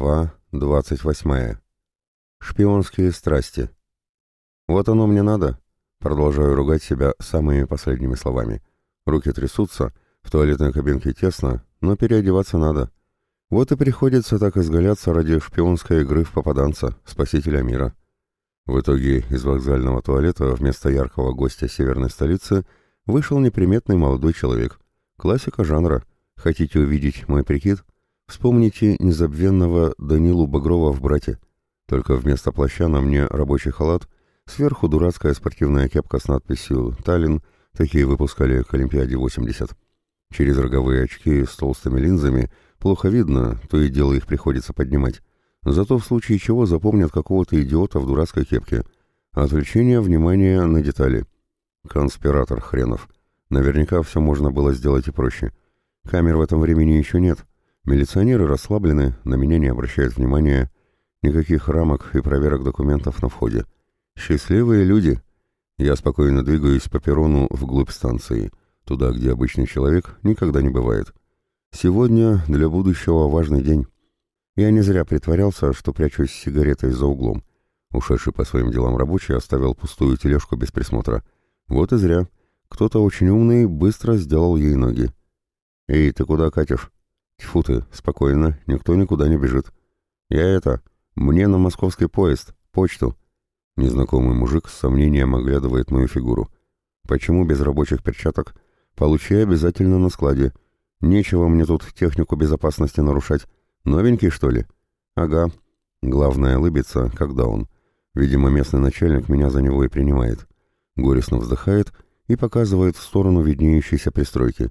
Глава 28. Шпионские страсти. Вот оно мне надо. Продолжаю ругать себя самыми последними словами. Руки трясутся, в туалетной кабинке тесно, но переодеваться надо. Вот и приходится так изгаляться ради шпионской игры в попаданца, спасителя мира. В итоге из вокзального туалета вместо яркого гостя северной столицы вышел неприметный молодой человек. Классика жанра. Хотите увидеть мой прикид? Вспомните незабвенного Данилу Багрова в «Брате». Только вместо плаща на мне рабочий халат, сверху дурацкая спортивная кепка с надписью «Таллин», такие выпускали к Олимпиаде 80. Через роговые очки с толстыми линзами плохо видно, то и дело их приходится поднимать. Зато в случае чего запомнят какого-то идиота в дурацкой кепке. Отвлечение внимания на детали. Конспиратор хренов. Наверняка все можно было сделать и проще. Камер в этом времени еще нет, Милиционеры расслаблены, на меня не обращают внимания. Никаких рамок и проверок документов на входе. Счастливые люди. Я спокойно двигаюсь по перрону вглубь станции, туда, где обычный человек никогда не бывает. Сегодня для будущего важный день. Я не зря притворялся, что прячусь с сигаретой за углом. Ушедший по своим делам рабочий оставил пустую тележку без присмотра. Вот и зря. Кто-то очень умный быстро сделал ей ноги. «Эй, ты куда катишь?» Тьфу ты, спокойно, никто никуда не бежит. Я это, мне на московский поезд, почту. Незнакомый мужик с сомнением оглядывает мою фигуру. Почему без рабочих перчаток? Получай обязательно на складе. Нечего мне тут технику безопасности нарушать. Новенький, что ли? Ага. Главное, улыбиться, когда он. Видимо, местный начальник меня за него и принимает. Горестно вздыхает и показывает в сторону виднеющейся пристройки.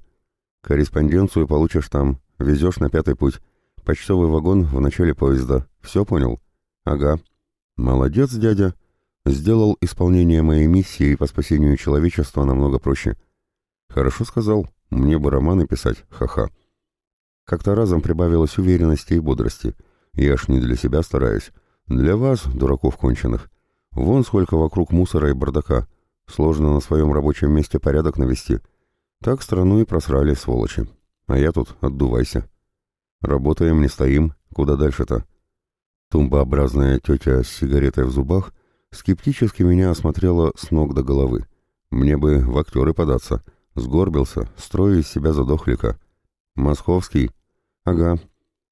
Корреспонденцию получишь там, Везешь на пятый путь. Почтовый вагон в начале поезда. Все понял? Ага. Молодец, дядя. Сделал исполнение моей миссии по спасению человечества намного проще. Хорошо сказал. Мне бы романы писать. Ха-ха. Как-то разом прибавилось уверенности и бодрости. Я ж не для себя стараюсь. Для вас, дураков конченых. Вон сколько вокруг мусора и бардака. Сложно на своем рабочем месте порядок навести. Так страну и просрали, сволочи. А я тут отдувайся. Работаем, не стоим. Куда дальше-то? Тумбообразная тетя с сигаретой в зубах скептически меня осмотрела с ног до головы. Мне бы в актеры податься. Сгорбился, строя из себя задохлика. Московский? Ага.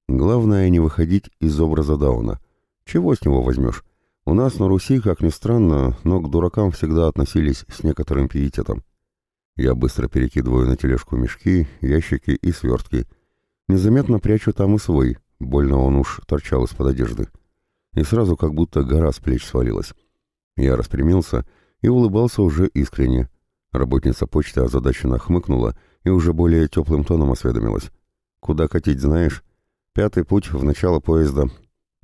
Главное не выходить из образа Дауна. Чего с него возьмешь? У нас на Руси, как ни странно, но к дуракам всегда относились с некоторым пиететом. Я быстро перекидываю на тележку мешки, ящики и свертки. Незаметно прячу там и свой, больно он уж торчал из-под одежды. И сразу как будто гора с плеч свалилась. Я распрямился и улыбался уже искренне. Работница почты озадаченно хмыкнула и уже более теплым тоном осведомилась. «Куда катить, знаешь? Пятый путь в начало поезда.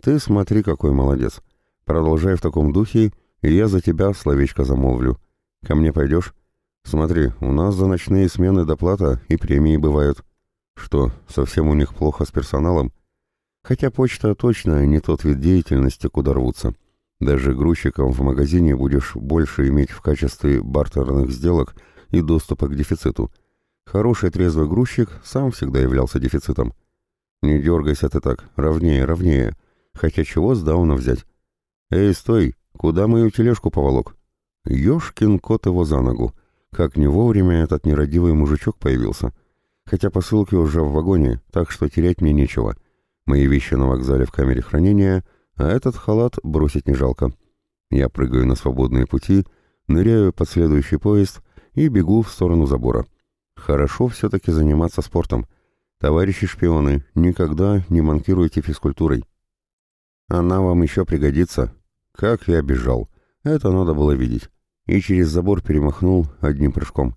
Ты смотри, какой молодец. Продолжай в таком духе, и я за тебя словечко замолвлю. Ко мне пойдешь?» «Смотри, у нас за ночные смены доплата и премии бывают». «Что, совсем у них плохо с персоналом?» «Хотя почта точно не тот вид деятельности, куда рвутся. Даже грузчиком в магазине будешь больше иметь в качестве бартерных сделок и доступа к дефициту. Хороший трезвый грузчик сам всегда являлся дефицитом. Не дергайся ты так, ровнее, ровнее. Хотя чего с дауна взять? Эй, стой, куда мою тележку поволок? Ёшкин кот его за ногу. Как не вовремя этот нерадивый мужичок появился. Хотя посылки уже в вагоне, так что терять мне нечего. Мои вещи на вокзале в камере хранения, а этот халат бросить не жалко. Я прыгаю на свободные пути, ныряю под следующий поезд и бегу в сторону забора. Хорошо все-таки заниматься спортом. Товарищи шпионы, никогда не манкируйте физкультурой. Она вам еще пригодится. Как я бежал. Это надо было видеть и через забор перемахнул одним прыжком.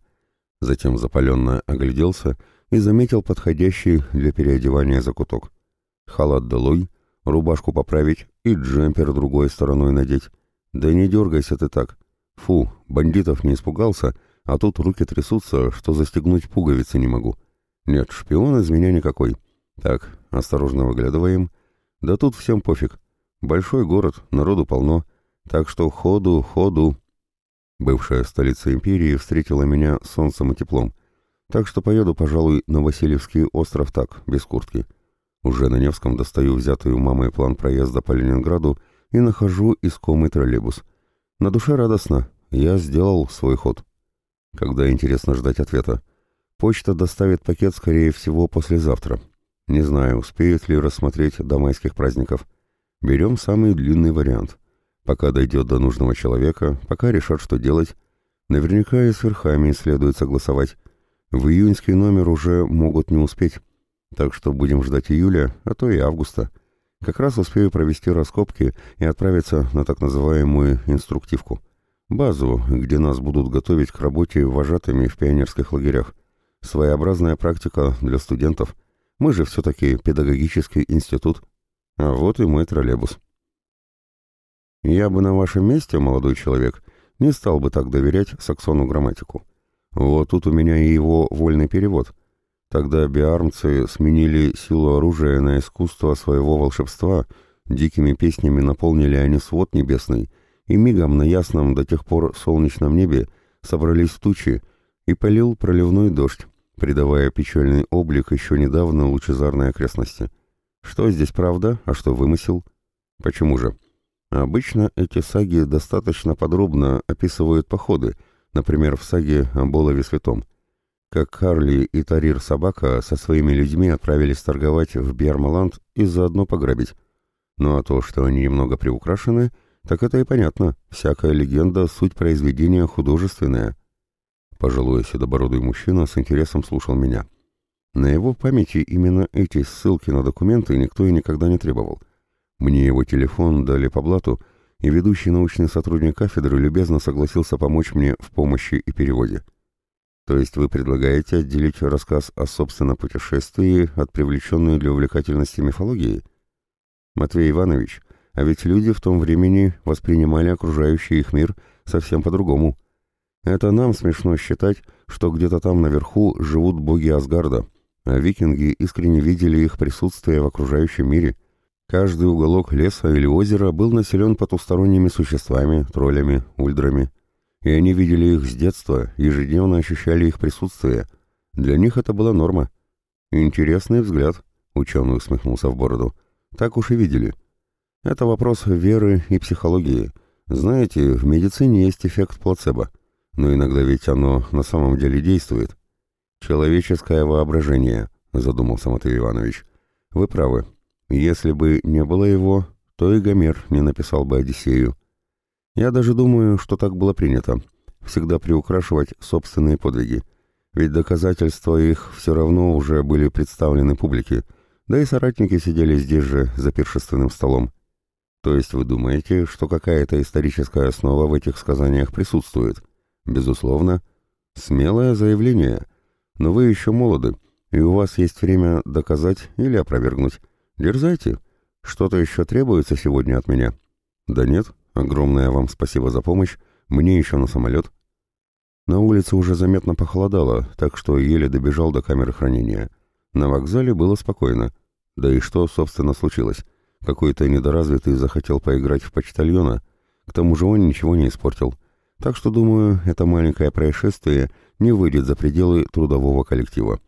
Затем запаленно огляделся и заметил подходящий для переодевания закуток. Халат долой, рубашку поправить и джемпер другой стороной надеть. Да не дергайся ты так. Фу, бандитов не испугался, а тут руки трясутся, что застегнуть пуговицы не могу. Нет, шпион из меня никакой. Так, осторожно выглядываем. Да тут всем пофиг. Большой город, народу полно. Так что ходу, ходу. Бывшая столица империи встретила меня солнцем и теплом, так что поеду, пожалуй, на Васильевский остров так, без куртки. Уже на Невском достаю взятый у мамы план проезда по Ленинграду и нахожу искомый троллейбус. На душе радостно. Я сделал свой ход. Когда интересно ждать ответа? Почта доставит пакет, скорее всего, послезавтра. Не знаю, успеют ли рассмотреть до майских праздников. Берем самый длинный вариант. Пока дойдет до нужного человека, пока решат, что делать. Наверняка и с верхами следует согласовать. В июньский номер уже могут не успеть. Так что будем ждать июля, а то и августа. Как раз успею провести раскопки и отправиться на так называемую инструктивку. Базу, где нас будут готовить к работе вожатыми в пионерских лагерях. Своеобразная практика для студентов. Мы же все-таки педагогический институт. А вот и мой троллейбус. Я бы на вашем месте, молодой человек, не стал бы так доверять Саксону грамматику. Вот тут у меня и его вольный перевод. Тогда биармцы сменили силу оружия на искусство своего волшебства, дикими песнями наполнили они свод небесный, и мигом на ясном до тех пор солнечном небе собрались тучи, и полил проливной дождь, придавая печальный облик еще недавно лучезарной окрестности. Что здесь правда, а что вымысел? Почему же? Обычно эти саги достаточно подробно описывают походы, например, в саге о Болове Святом как Карли и Тарир Собака со своими людьми отправились торговать в Бьярмаланд и заодно пограбить. Ну а то, что они немного приукрашены, так это и понятно. Всякая легенда — суть произведения художественная. Пожилой седобородый мужчина с интересом слушал меня. На его памяти именно эти ссылки на документы никто и никогда не требовал. Мне его телефон дали по блату, и ведущий научный сотрудник кафедры любезно согласился помочь мне в помощи и переводе. То есть вы предлагаете отделить рассказ о собственном путешествии от привлеченной для увлекательности мифологии? Матвей Иванович, а ведь люди в том времени воспринимали окружающий их мир совсем по-другому. Это нам смешно считать, что где-то там наверху живут боги Асгарда, а викинги искренне видели их присутствие в окружающем мире. Каждый уголок леса или озера был населен потусторонними существами, троллями, ульдрами и они видели их с детства, ежедневно ощущали их присутствие. Для них это была норма. «Интересный взгляд», — ученый усмехнулся в бороду. «Так уж и видели. Это вопрос веры и психологии. Знаете, в медицине есть эффект плацебо, но иногда ведь оно на самом деле действует. Человеческое воображение», — задумался Матвей Иванович. «Вы правы. Если бы не было его, то и Гомер не написал бы Одиссею. Я даже думаю, что так было принято. Всегда приукрашивать собственные подвиги. Ведь доказательства их все равно уже были представлены публике, да и соратники сидели здесь же за пиршественным столом. То есть вы думаете, что какая-то историческая основа в этих сказаниях присутствует? Безусловно. Смелое заявление. Но вы еще молоды, и у вас есть время доказать или опровергнуть. Дерзайте. Что-то еще требуется сегодня от меня? Да нет, Огромное вам спасибо за помощь, мне еще на самолет. На улице уже заметно похолодало, так что еле добежал до камеры хранения. На вокзале было спокойно. Да и что, собственно, случилось? Какой-то недоразвитый захотел поиграть в почтальона, к тому же он ничего не испортил. Так что, думаю, это маленькое происшествие не выйдет за пределы трудового коллектива.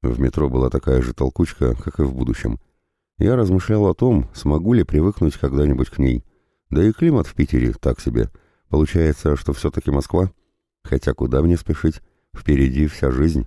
В метро была такая же толкучка, как и в будущем. Я размышлял о том, смогу ли привыкнуть когда-нибудь к ней. Да и климат в Питере так себе. Получается, что все-таки Москва. Хотя куда мне спешить? Впереди вся жизнь.